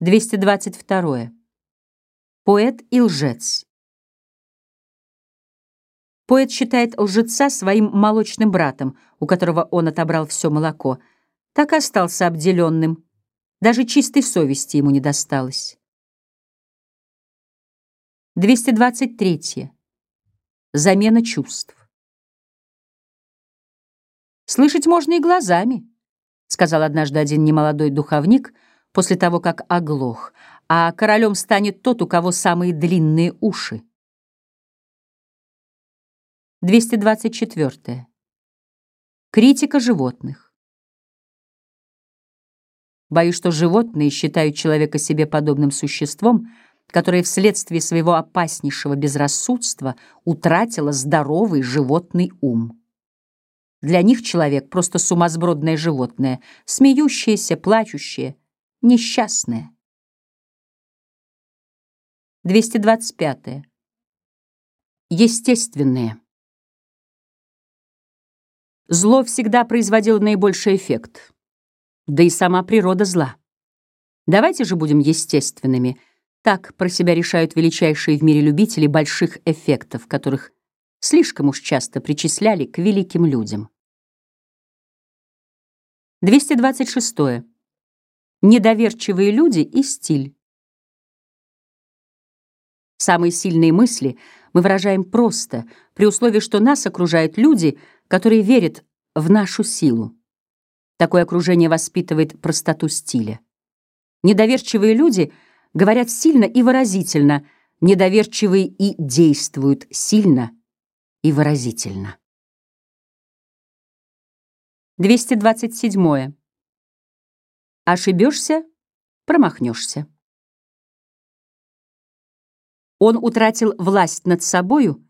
222. Поэт и лжец. Поэт считает лжеца своим молочным братом, у которого он отобрал все молоко. Так остался обделенным. Даже чистой совести ему не досталось. 223. Замена чувств. «Слышать можно и глазами», — сказал однажды один немолодой духовник — после того, как оглох, а королем станет тот, у кого самые длинные уши. 224. Критика животных. Боюсь, что животные считают человека себе подобным существом, которое вследствие своего опаснейшего безрассудства утратило здоровый животный ум. Для них человек — просто сумасбродное животное, смеющееся, плачущее, несчастное. 225. Естественные. Зло всегда производило наибольший эффект, да и сама природа зла. Давайте же будем естественными. Так про себя решают величайшие в мире любители больших эффектов, которых слишком уж часто причисляли к великим людям. 226 недоверчивые люди и стиль. Самые сильные мысли мы выражаем просто, при условии, что нас окружают люди, которые верят в нашу силу. Такое окружение воспитывает простоту стиля. Недоверчивые люди говорят сильно и выразительно, недоверчивые и действуют сильно и выразительно. 227. Ошибешься — промахнешься. Он утратил власть над собою,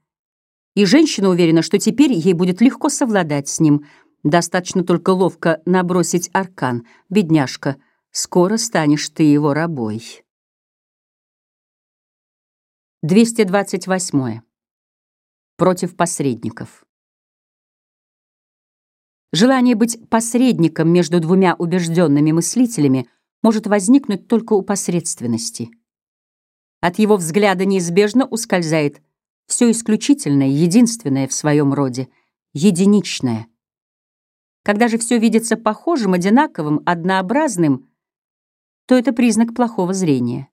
и женщина уверена, что теперь ей будет легко совладать с ним. Достаточно только ловко набросить аркан. Бедняжка, скоро станешь ты его рабой. 228. Против посредников. Желание быть посредником между двумя убежденными мыслителями может возникнуть только у посредственности. От его взгляда неизбежно ускользает все исключительное, единственное в своем роде, единичное. Когда же все видится похожим, одинаковым, однообразным, то это признак плохого зрения.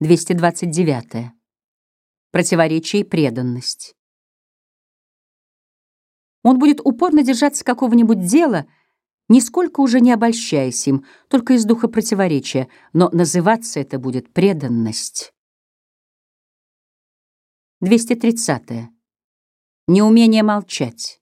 229. Противоречие и преданность. Он будет упорно держаться какого-нибудь дела, нисколько уже не обольщаясь им, только из духа противоречия, но называться это будет преданность. 230. -е. Неумение молчать.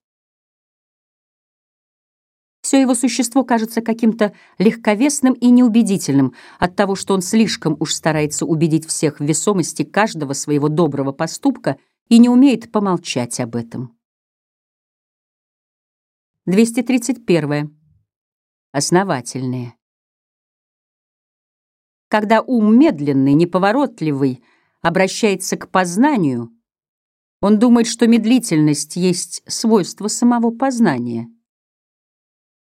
Все его существо кажется каким-то легковесным и неубедительным от того, что он слишком уж старается убедить всех в весомости каждого своего доброго поступка и не умеет помолчать об этом. 231. Основательные. Когда ум медленный, неповоротливый обращается к познанию, он думает, что медлительность есть свойство самого познания.